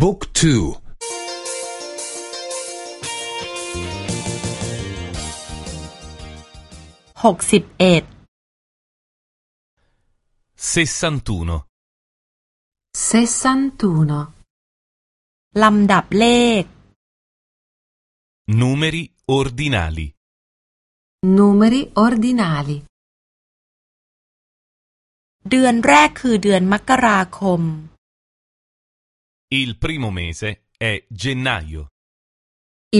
บุ๊กทูหกสิบเอ็ด 61. 61. ลำดับเลข Numeri ordinali. Numeri ordinali. เดือนแรกคือเดือนมกราคม Il primo mese è gennaio.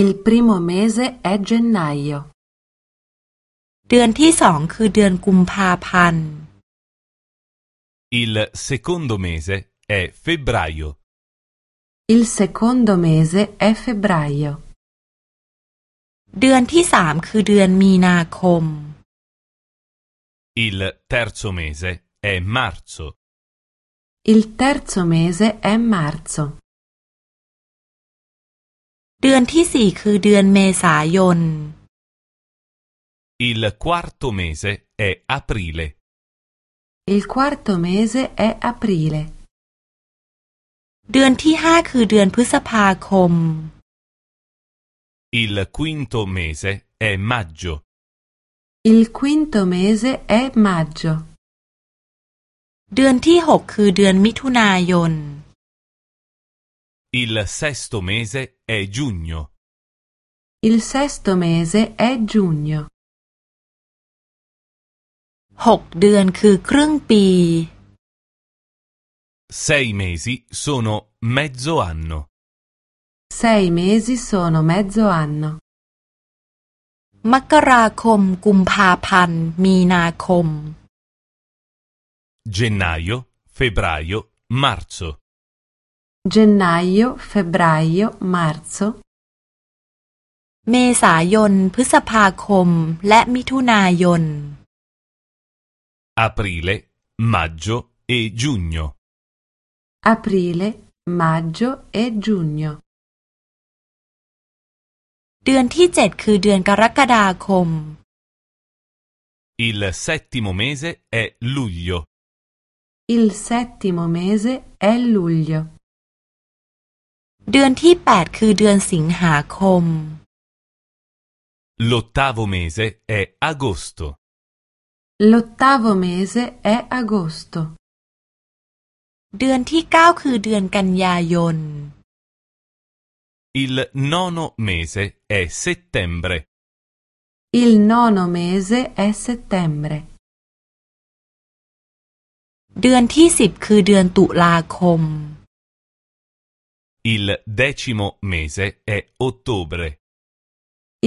Il primo mese è gennaio. เดือนที่สองคือเดือนกุมภาพันธ์ Il secondo mese è febbraio. Il secondo mese è febbraio. เดือนที่สามคือเดือนมีนาคม Il terzo mese è marzo. Il terzo mese è marzo. เดือนที่สี่คือเดือนเมษายน Il quarto mese è aprile. Il quarto mese è aprile. เดือนที่ห้าคือเดือนพฤษภาคม Il quinto mese è maggio. Il quinto mese è maggio. เดือนที่หกคือเดือนมิถุนายน Il sesto mese è giugno. Il sesto mese è giugno. หกเดือนคือครึ่งปี Sei mesi sono mezzo anno. Sei mesi sono mezzo anno. มกราคมกุมภาพันธ์มีนาคม Gennaio, febbraio, marzo. Gennaio, febbraio, marzo. เมษายน พฤษภาคม และมิถุนายน Aprile, maggio e giugno. Aprile, maggio e giugno. เดือนที่เจ็ดคือเดือนกรกฎาคม Il settimo mese è luglio. Il settimo mese è luglio. เดือนที่แปดคือเดือนสิงหาคม L'ottavo mese è agosto. L'ottavo mese è agosto. เดือนที่เก้าคือเดือนกันยายน Il nono mese è settembre. Il nono mese è settembre. เดือนที่สิบคือเดือนตุลาคม Il decimo mese è ottobre.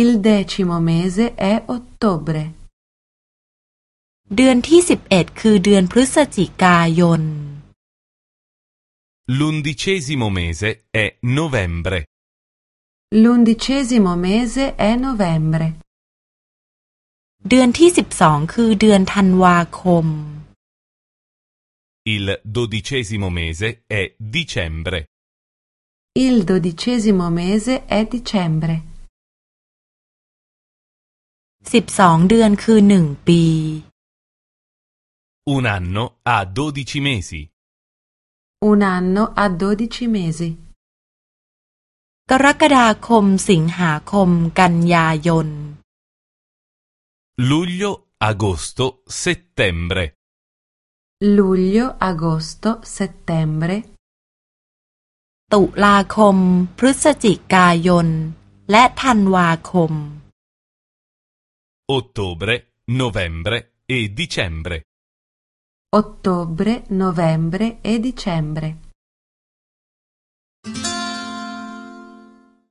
Il decimo mese è ottobre. เดือนที่สิบเอ็ดคือเดือนพฤศจิกายน L'undicesimo mese è novembre. L'undicesimo mese è novembre. เดือนที่สิบสองคือเดือนธันวาคม Il dodicesimo mese è dicembre. Il dodicesimo mese è dicembre. สิบสองเดือนคือหนึ่งปี Un anno ha dodici mesi. Un anno ha dodici mesi. กรกฎาคม สิงหาคม กันยายน Luglio, agosto, settembre. Luglio, agosto, settembre. ตุลาคม พฤศจิกายน และธันวาคม Ottobre, novembre e dicembre. Ottobre, novembre e dicembre.